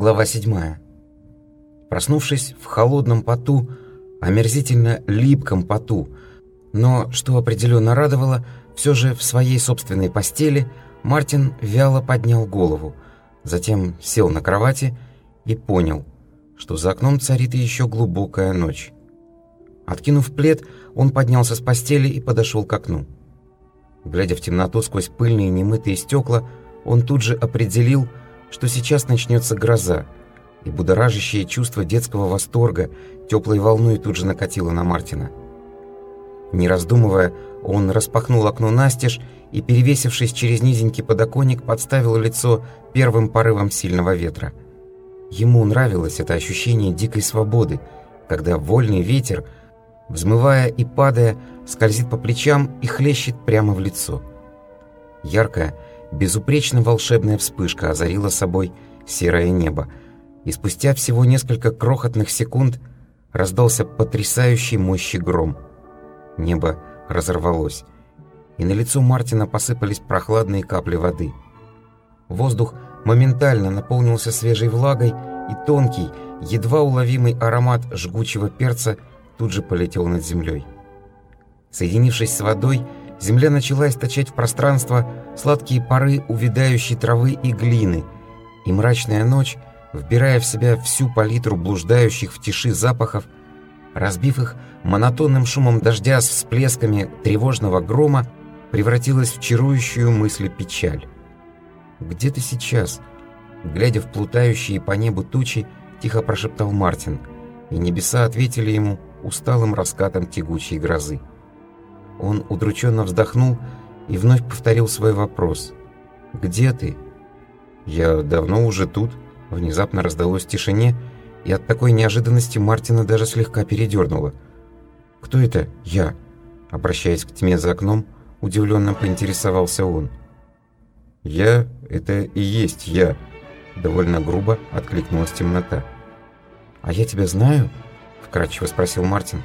Глава 7. Проснувшись в холодном поту, омерзительно липком поту, но, что определенно радовало, все же в своей собственной постели Мартин вяло поднял голову, затем сел на кровати и понял, что за окном царит еще глубокая ночь. Откинув плед, он поднялся с постели и подошел к окну. Глядя в темноту сквозь пыльные немытые стекла, он тут же определил, что сейчас начнется гроза, и будоражащее чувство детского восторга теплой волной тут же накатило на Мартина. Не раздумывая, он распахнул окно настежь и, перевесившись через низенький подоконник, подставил лицо первым порывом сильного ветра. Ему нравилось это ощущение дикой свободы, когда вольный ветер, взмывая и падая, скользит по плечам и хлещет прямо в лицо. Яркая, Безупречно волшебная вспышка озарила собой серое небо, и спустя всего несколько крохотных секунд раздался потрясающий мощи гром. Небо разорвалось, и на лицо Мартина посыпались прохладные капли воды. Воздух моментально наполнился свежей влагой, и тонкий, едва уловимый аромат жгучего перца тут же полетел над землей. Соединившись с водой, земля начала источать в пространство сладкие пары увядающей травы и глины, и мрачная ночь, вбирая в себя всю палитру блуждающих в тиши запахов, разбив их монотонным шумом дождя с всплесками тревожного грома, превратилась в чарующую мысль печаль. «Где ты сейчас?» Глядя в плутающие по небу тучи, тихо прошептал Мартин, и небеса ответили ему усталым раскатом тягучей грозы. Он удрученно вздохнул и вновь повторил свой вопрос. «Где ты?» «Я давно уже тут», — внезапно раздалось в тишине, и от такой неожиданности Мартина даже слегка передернуло. «Кто это? Я?» Обращаясь к тьме за окном, удивленно поинтересовался он. «Я — это и есть я», — довольно грубо откликнулась темнота. «А я тебя знаю?» — вкратчиво спросил Мартин.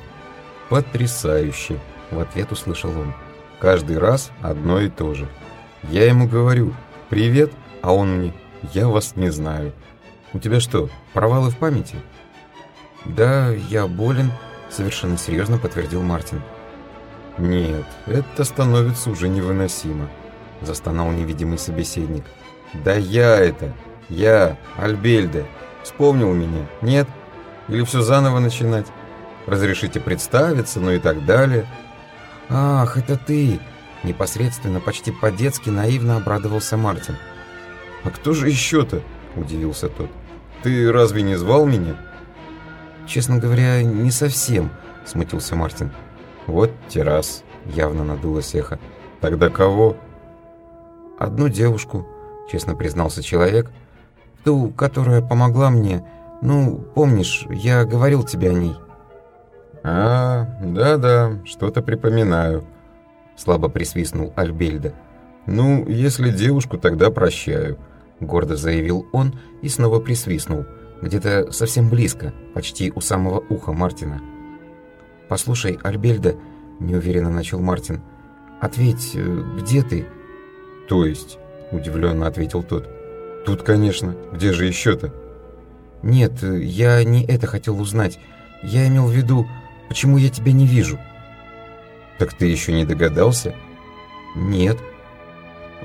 «Потрясающе!» — в ответ услышал он. Каждый раз одно и то же. Я ему говорю «Привет», а он мне «Я вас не знаю». «У тебя что, провалы в памяти?» «Да, я болен», — совершенно серьезно подтвердил Мартин. «Нет, это становится уже невыносимо», — застонал невидимый собеседник. «Да я это! Я, Альбельде! Вспомнил меня? Нет? Или все заново начинать? Разрешите представиться, ну и так далее?» «Ах, это ты!» Непосредственно, почти по-детски наивно обрадовался Мартин. «А кто же еще-то?» – удивился тот. «Ты разве не звал меня?» «Честно говоря, не совсем», – смутился Мартин. «Вот террас», – явно надулось эхо. «Тогда кого?» «Одну девушку», – честно признался человек. «Ту, которая помогла мне. Ну, помнишь, я говорил тебе о ней». «А, да-да, что-то припоминаю», — слабо присвистнул Альбельда. «Ну, если девушку, тогда прощаю», — гордо заявил он и снова присвистнул, где-то совсем близко, почти у самого уха Мартина. «Послушай, Альбельда», — неуверенно начал Мартин, — «ответь, э, где ты?» «То есть?» — удивленно ответил тот. «Тут, конечно. Где же еще-то?» «Нет, я не это хотел узнать. Я имел в виду, Почему я тебя не вижу?» «Так ты еще не догадался?» «Нет».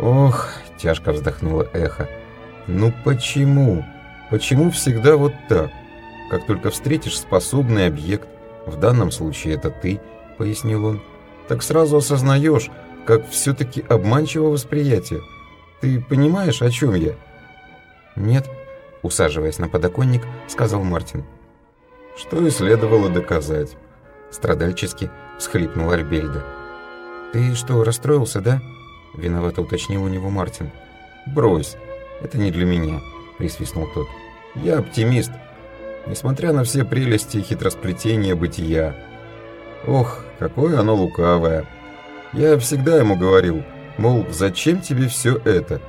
«Ох», — тяжко вздохнуло эхо. «Ну почему? Почему всегда вот так? Как только встретишь способный объект, в данном случае это ты», — пояснил он, «так сразу осознаешь, как все-таки обманчиво восприятие. Ты понимаешь, о чем я?» «Нет», — усаживаясь на подоконник, сказал Мартин. «Что и следовало доказать». Страдальчески всхлипнул Альбельда. «Ты что, расстроился, да?» Виновато уточнил у него Мартин. «Брось, это не для меня», присвистнул тот. «Я оптимист, несмотря на все прелести и хитросплетения бытия. Ох, какое оно лукавое. Я всегда ему говорил, мол, зачем тебе все это?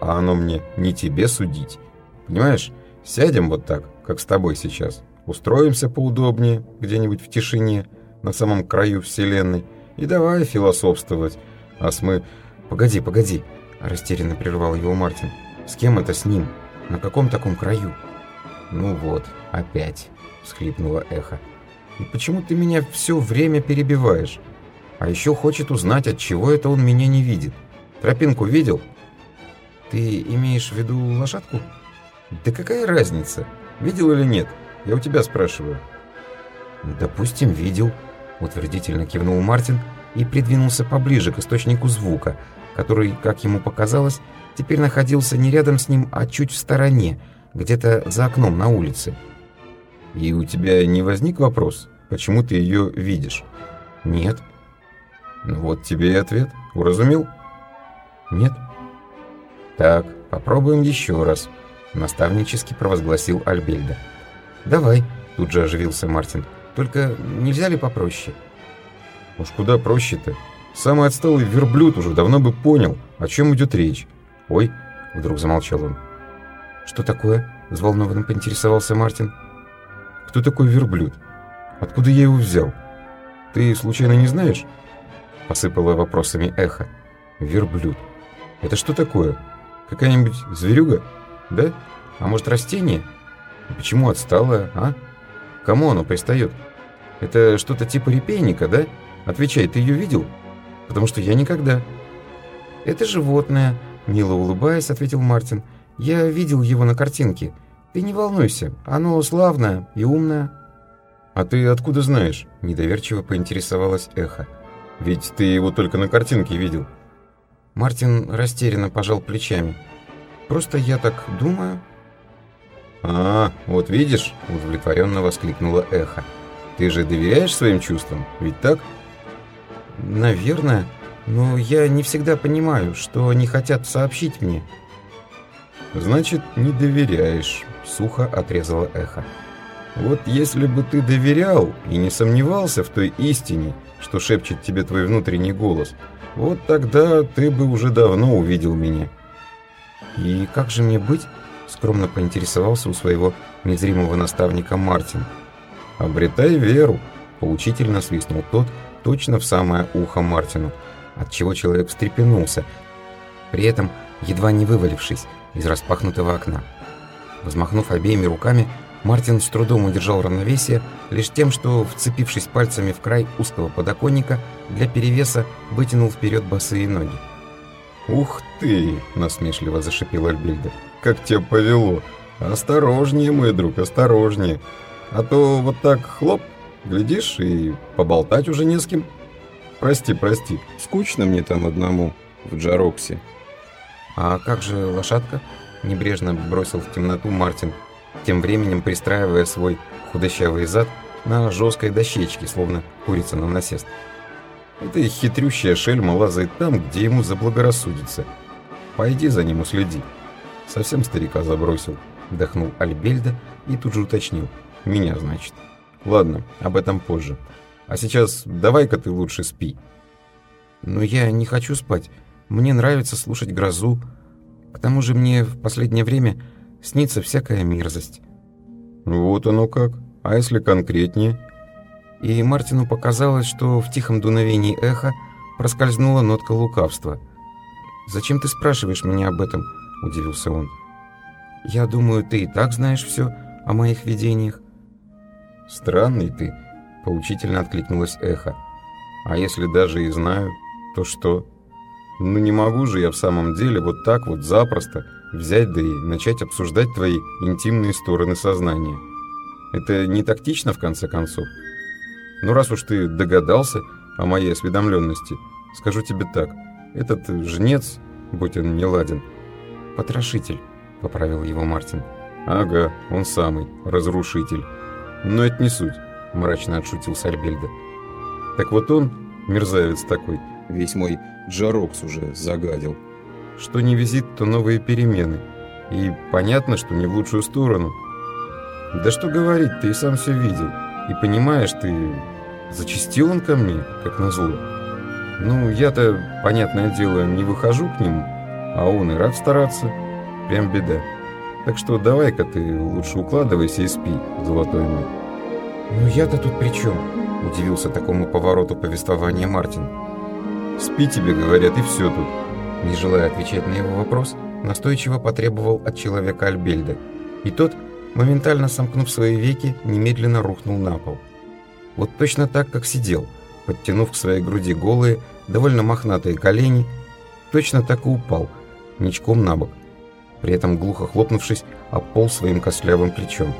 А оно мне не тебе судить. Понимаешь, сядем вот так, как с тобой сейчас, устроимся поудобнее, где-нибудь в тишине, на самом краю Вселенной, и давай философствовать. А с мы... Погоди, погоди, растерянно прервал его Мартин. С кем это с ним? На каком таком краю? «Ну вот, опять», — всхлипнуло эхо. «И почему ты меня все время перебиваешь? А еще хочет узнать, от чего это он меня не видит. Тропинку видел?» «Ты имеешь в виду лошадку?» «Да какая разница, видел или нет? Я у тебя спрашиваю». «Допустим, видел», — утвердительно кивнул Мартин и придвинулся поближе к источнику звука, который, как ему показалось, теперь находился не рядом с ним, а чуть в стороне, где-то за окном на улице. «И у тебя не возник вопрос, почему ты ее видишь?» «Нет». «Ну вот тебе и ответ. Уразумел?» «Нет». «Так, попробуем еще раз», — наставнически провозгласил Альбельда. «Давай», — тут же оживился Мартин. «Только нельзя ли попроще?» «Уж куда проще-то. Самый отсталый верблюд уже давно бы понял, о чем идет речь. Ой, вдруг замолчал он. Что такое? Взволнованно поинтересовался Мартин. Кто такой верблюд? Откуда я его взял? Ты случайно не знаешь? Посыпала вопросами эхо. Верблюд. Это что такое? Какая-нибудь зверюга? Да? А может растение? Почему отсталое, а? Кому оно пристает? Это что-то типа репейника, да? Отвечай, ты ее видел? потому что я никогда». «Это животное», — мило улыбаясь, ответил Мартин. «Я видел его на картинке. Ты не волнуйся, оно славное и умное». «А ты откуда знаешь?» — недоверчиво поинтересовалась Эхо. «Ведь ты его только на картинке видел». Мартин растерянно пожал плечами. «Просто я так думаю». «А, вот видишь», — удовлетворенно воскликнула Эхо. «Ты же доверяешь своим чувствам, ведь так?» «Наверное, но я не всегда понимаю, что они хотят сообщить мне». «Значит, не доверяешь», — сухо отрезало эхо. «Вот если бы ты доверял и не сомневался в той истине, что шепчет тебе твой внутренний голос, вот тогда ты бы уже давно увидел меня». «И как же мне быть?» — скромно поинтересовался у своего незримого наставника Мартин. «Обретай веру», — поучительно свистнул тот, — точно в самое ухо Мартину, от чего человек встрепенулся, при этом едва не вывалившись из распахнутого окна. Взмахнув обеими руками, Мартин с трудом удержал равновесие, лишь тем, что, вцепившись пальцами в край узкого подоконника, для перевеса вытянул вперед босые ноги. «Ух ты!» — насмешливо зашипел Альбильда. «Как тебя повело! Осторожнее, мой друг, осторожнее! А то вот так хлоп Глядишь, и поболтать уже не с кем. Прости, прости, скучно мне там одному в Джароксе. А как же лошадка? Небрежно бросил в темноту Мартин, тем временем пристраивая свой худощавый зад на жесткой дощечке, словно курица на насест. Это хитрющая шельма лазает там, где ему заблагорассудится. Пойди за ним уследи. Совсем старика забросил. Вдохнул Альбельда и тут же уточнил. Меня, значит. Ладно, об этом позже. А сейчас давай-ка ты лучше спи. Но я не хочу спать. Мне нравится слушать грозу. К тому же мне в последнее время снится всякая мерзость. Вот оно как. А если конкретнее? И Мартину показалось, что в тихом дуновении эха проскользнула нотка лукавства. «Зачем ты спрашиваешь меня об этом?» – удивился он. «Я думаю, ты и так знаешь все о моих видениях. «Странный ты», — поучительно откликнулось эхо. «А если даже и знаю, то что? Ну не могу же я в самом деле вот так вот запросто взять да и начать обсуждать твои интимные стороны сознания. Это не тактично, в конце концов. Ну раз уж ты догадался о моей осведомленности, скажу тебе так, этот жнец, будь он не ладен, потрошитель», — поправил его Мартин. «Ага, он самый, разрушитель». Но это не суть, мрачно отшутился Альбельда. Так вот он, мерзавец такой, весь мой Джарокс уже загадил. Что не визит, то новые перемены. И понятно, что не в лучшую сторону. Да что говорить, ты и сам все видел. И понимаешь, ты... Зачистил он ко мне, как назло. Ну, я-то, понятное дело, не выхожу к нему, а он и рад стараться. Прям беда. Так что давай-ка ты лучше укладывайся и спи, золотой мой. «Ну я-то тут при чем?» – удивился такому повороту повествования Мартин. «Спи тебе, говорят, и все тут». Не желая отвечать на его вопрос, настойчиво потребовал от человека Альбельда. И тот, моментально сомкнув свои веки, немедленно рухнул на пол. Вот точно так, как сидел, подтянув к своей груди голые, довольно мохнатые колени, точно так и упал – ничком на бок, при этом глухо хлопнувшись, об пол своим костлявым плечом.